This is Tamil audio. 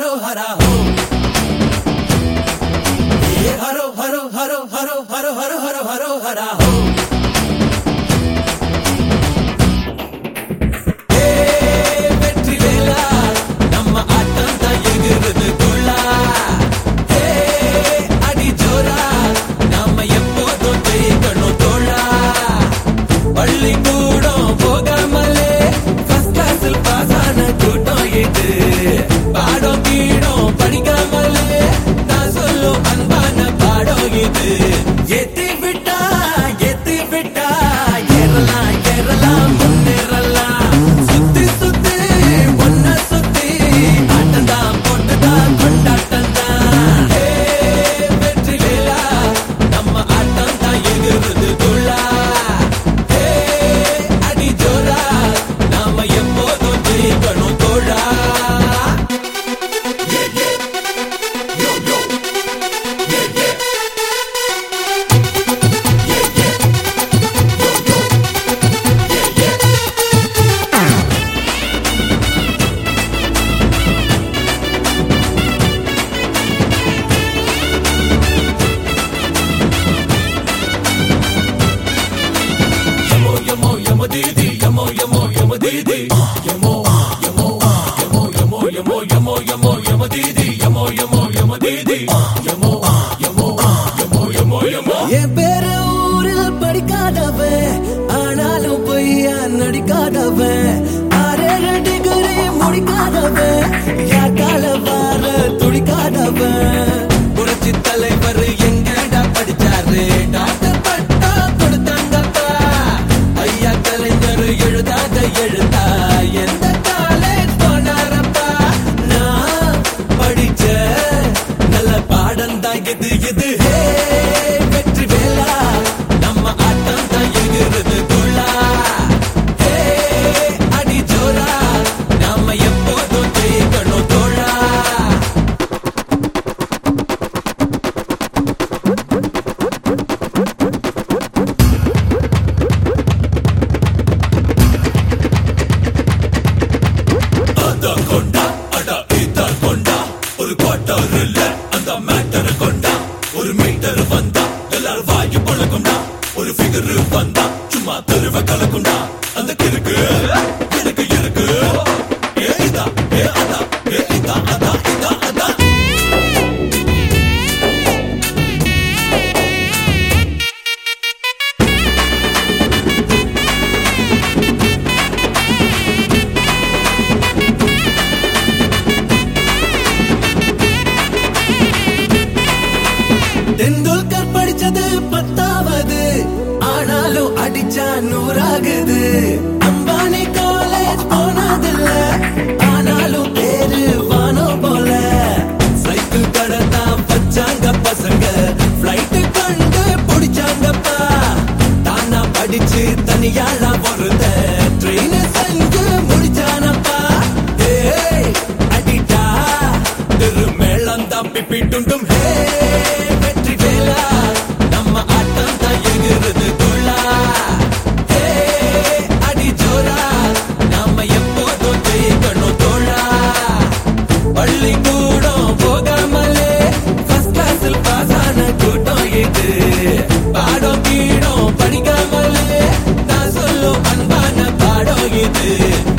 ஹரோ ஹரா ஹோ ஹரோ ஹரோ ஹரோ ஹரோ ஹரோ ஹரோ ஹரோ ஹரோ ஹரா ஹோ பள்ளிக்கூ யமோ யமோ யமோ யம தீதி யமோ யமோ யம தீதி யமோ யமோ யமோ யமோ யமோ என் பேர ஊரில் படிக்காதவன் ஆனாலும் பொய்யா நடிக்காதவன். ஆறு டிகிரி முடிக்காதவன் யார் கால தான் வெற்றி வேலா நம்ம ஆட்டம் தான் எகிறது துள்ளா. அடி ஜோரா. நாம எப்போதும் ஜெயிக்கணும் தோழா. கொண்டா அட இத கொண்டா. ஒரு குவார்டர் இல்ல அந்த மேட்டர் கொண்டா. ஒரு மீட்டர் வந்தா எல்லாரும் வாயு பழகுண்டா ஒரு ஃபிகர் வந்தா சும்மா தெருவ கலக்கும்டா. அந்த நினைச்சா நூறாகுது. அம்பானி காலேஜ் போனதில்லை. it.